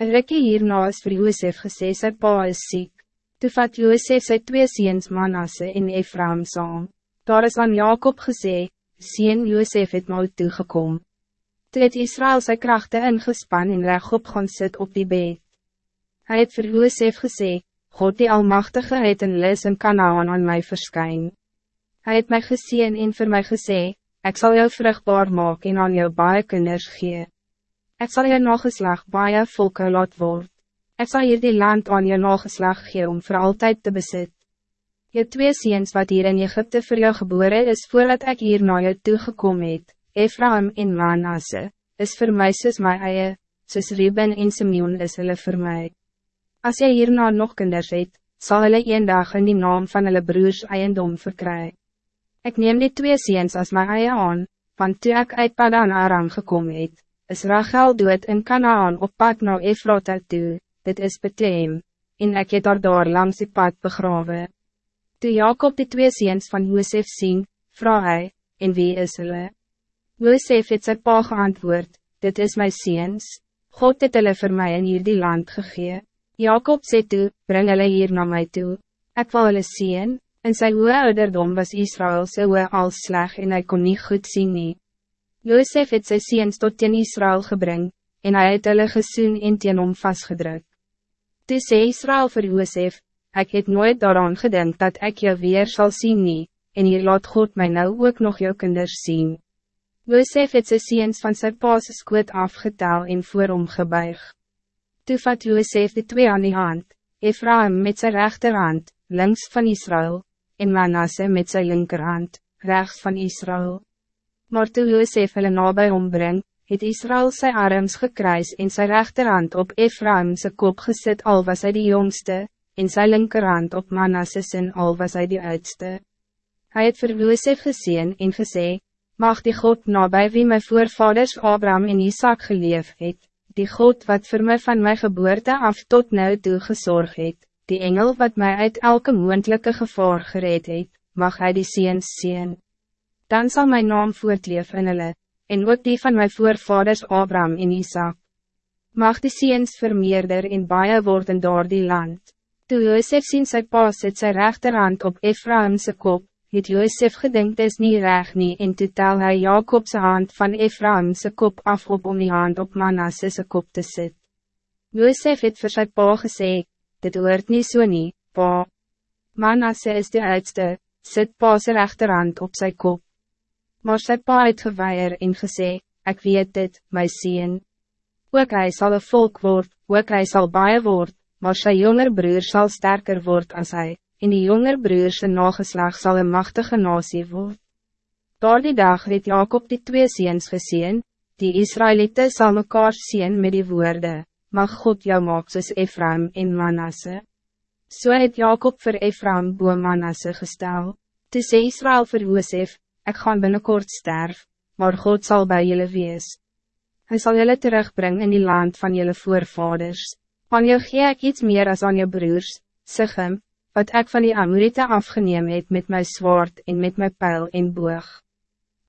Een rikkie hierna is vir Joosef gesê sy pa is ziek. Toe vat Joosef sy twee seens Manasse en Ephraim saam. Daar is aan Jacob gesê, Seen Joosef het nou toegekom. Toe het Israël sy krachten ingespan en rechtop gaan sit op die bed. Hij het vir Joosef gesê, God die Almachtige het in les in Kanaan aan mij verskyn. Hij het mij gezien en voor mij gesê, ik zal jou vruchtbaar maken en aan jou baie kinders gee. Ik zal jou nageslag baie volke laat word. Ik zal hier die land aan jou nageslag gee om voor altijd te bezit. Je twee ziens wat hier in Egypte voor jou geboren is voordat ik hier naar jou toegekomen het, Ephraim en Manasse, is voor mij soos my eie, soos Reuben en Simeon is hulle voor mij. Als jy hierna nog kinders het, sal hulle een dag in die naam van hulle broers eiendom verkry. Ik neem die twee ziens als my eie aan, want toe ek uit Padan Aram gekom het, is Rachel dood in Kanaan op pad na Efrata toe, dit is Bethlehem, en ek het daar daar langs die pad begrawe. Toe Jacob die twee ziens van Josef sien, vraag hy, en wie is hulle? Josef het sy pa geantwoord, dit is my ziens, God het hulle vir my in hierdie land gegee. Jacob sê toe, bring hulle hier na my toe, ek wil hulle sien, in sy hoge ouderdom was Israël sy hoge al sleg en hij kon niet goed zien nie. Josef het sy ziens tot teen Israël gebring, en hij het hulle gesoen en teen hom vastgedruk. Toe sê Israël vir Josef, Ik het nooit daaraan gedink dat ik jou weer zal zien nie, en hier laat God mij nou ook nog jou kinders zien. Josef het sy seens van sy pa's skoot afgetel en voor hom gebuig. Toe vat Josef die twee aan die hand, Ephraim met sy rechterhand, links van Israël, en Manasse met sy linkerhand, rechts van Israël. Maar toe Josef hulle nabij ombring, het Israël sy arms gekruis en sy rechterhand op Ephraim sy kop gezet al was hy die jongste, en sy linkerhand op Manasses en al was hij die oudste. Hij het vir Josef gezien en gesê, mag die God nabij wie mijn voorvaders Abraham en Isaac geleef het, die God wat voor mij van mijn geboorte af tot nu toe gezorgd het, die engel wat mij uit elke moendelijke gevaar gereed het, mag hij die ziens zien. Dan zal mijn naam voortleef in hulle, en ook die van mijn voorvaders Abraham en Isaac. Mag die ziens vermeerder in baie worden door die land. Toe Josef sien sy pa sit sy rechterhand op Ephraimse kop, het Josef gedink is niet reg nie en toe tel hy Jacobse hand van Ephraimse kop af op om die hand op Manassese kop te sit. Josef het vir sy pa gesê, dit hoort niet so nie, pa. Manasse is de oudste, sit pa sy rechterhand op sy kop. Maar sy pa het geweier en gesê, ek weet dit, my sien. Ook hy sal een volk word, ook hy sal baie word, maar zijn jonger broer zal sterker worden als hij, en die jonger broer zijn nageslag zal een machtige nasie worden. Door die dag het Jacob die twee ziens gezien, die Israëlieten zal mekaar zien met die woorden, mag God jou maak soos Ephraim en Manasse. So het Jacob voor Ephraim boe Manasse gestel, toe sê Israël vir Josef, ek gaan binnenkort sterf, maar God zal bij jullie wees. Hij zal jullie terugbrengen in die land van jullie voorvaders. Aan jou gee ek iets meer als aan jou broers, Sigem, wat ik van die Amorite afgeneem het met mijn zwaard en met mijn pijl en boog.